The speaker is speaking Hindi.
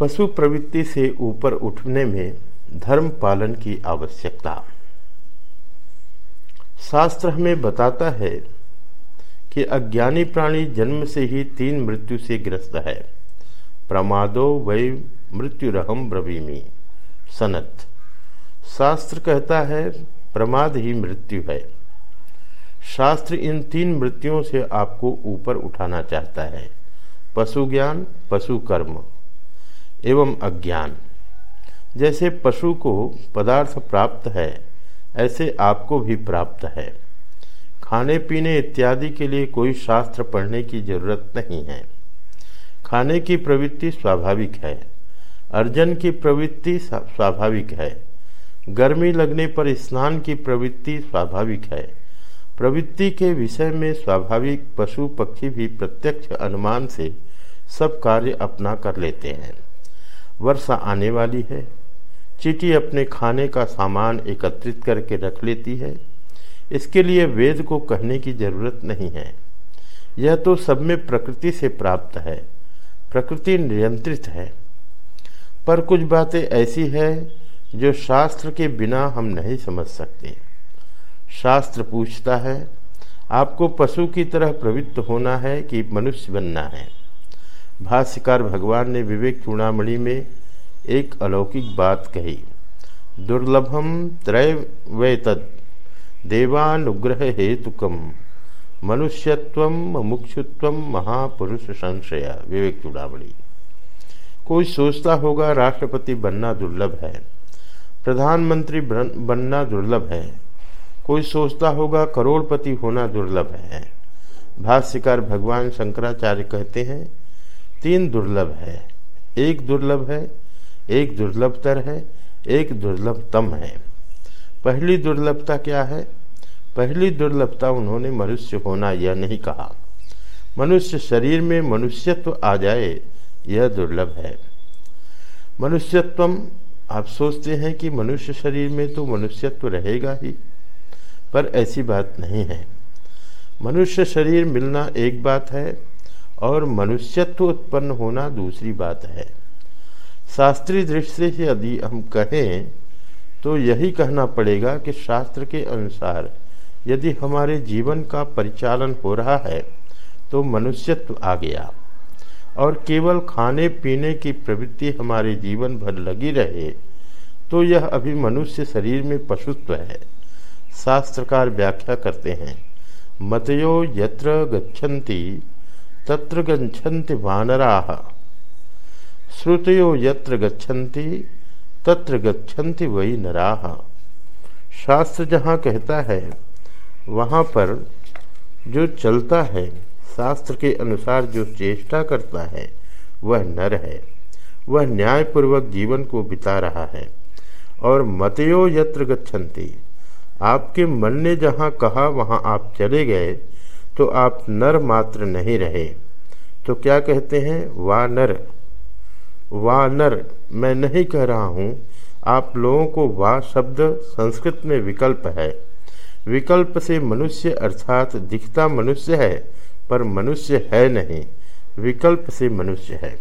पशु प्रवृत्ति से ऊपर उठने में धर्म पालन की आवश्यकता। शास्त्र हमें बताता है कि अज्ञानी प्राणी जन्म से ही तीन मृत्यु से ग्रस्त है। प्रमादो वै मृत्युरहम ब्रवीमी। सनत। शास्त्र कहता है, प्रमाद ही मृत्यु है। शास्त्र इन तीन मृत्युओं से आपको ऊपर उठाना चाहता है। पशु ज्ञान पशु कर्म एवं अज्ञान। जैसे पशु को पदार्थ प्राप्त है, ऐसे आपको भी प्राप्त है। खाने पीने इत्यादि के लिए कोई शास्त्र पढ़ने की ज़रूरत नहीं है। खाने की प्रवृत्ति स्वाभाविक है। अर्जन की प्रवृत्ति स्वाभाविक है। गर्मी लगने पर स्नान की प्रवृत्ति स्वाभाविक है। प्रवृत्ति के विषय में स्वाभाविक पशु पक्षी भी प्रत्यक्ष अनुमान से सब कार्य अपना कर लेते हैं। वर्षा आने वाली है। चीटी अपने खाने का सामान एकत्रित करके रख लेती है। इसके लिए वेद को कहने की ज़रूरत नहीं है। यह तो सब में प्रकृति से प्राप्त है। प्रकृति नियंत्रित है। पर कुछ बातें ऐसी है जो शास्त्र के बिना हम नहीं समझ सकते। शास्त्र पूछता है, आपको पशु की तरह प्रवृत्त होना है कि मनुष्य बनना है? भाष्यकार भगवान ने विवेक चूड़ामणि में एक अलौकिक बात कही। दुर्लभम त्रय वैतद, देवानुग्रह हेतुकम, मनुष्यत्व मुक्षुत्व महापुरुष संशय। विवेक चूड़ामणि। कोई सोचता होगा राष्ट्रपति बनना दुर्लभ है, प्रधानमंत्री बनना दुर्लभ है। कोई सोचता होगा करोड़पति होना दुर्लभ है। भाष्यकार भगवान शंकराचार्य कहते हैं तीन दुर्लभ है। एक दुर्लभ है, एक दुर्लभतर है, एक दुर्लभतम है। पहली दुर्लभता क्या है? पहली दुर्लभता उन्होंने मनुष्य होना यह नहीं कहा। मनुष्य शरीर में मनुष्यत्व आ जाए, यह दुर्लभ है। मनुष्यत्व आप सोचते हैं कि मनुष्य शरीर में तो मनुष्यत्व रहेगा ही, पर ऐसी बात नहीं है। मनुष्य शरीर मिलना एक बात है और मनुष्यत्व उत्पन्न होना दूसरी बात है। शास्त्रीय दृष्टि से यदि हम कहें तो यही कहना पड़ेगा कि शास्त्र के अनुसार यदि हमारे जीवन का परिचालन हो रहा है तो मनुष्यत्व आ गया। और केवल खाने पीने की प्रवृत्ति हमारे जीवन भर लगी रहे तो यह अभी मनुष्य शरीर में पशुत्व है। शास्त्रकार व्याख्या करते हैं, मतयो यत्र गच्छन्ति तत्र गच्छन्ति वानराः। श्रुतयो यत्र गच्छन्ति, तत्र गच्छन्ति वही नराः शास्त्र जहाँ कहता है, वहाँ पर जो चलता है, शास्त्र के अनुसार जो चेष्टा करता है, वह नर है। वह न्यायपूर्वक जीवन को बिता रहा है। और मतयो यत्र गच्छन्ति, आपके मन ने जहाँ कहा, वहाँ आप चले गए तो आप नर मात्र नहीं रहे। तो क्या कहते हैं? वा नर वा नर मैं नहीं कह रहा हूँ, आप लोगों को वा शब्द संस्कृत में विकल्प है। विकल्प से मनुष्य अर्थात दिखता मनुष्य है, पर मनुष्य है नहीं। विकल्प से मनुष्य है।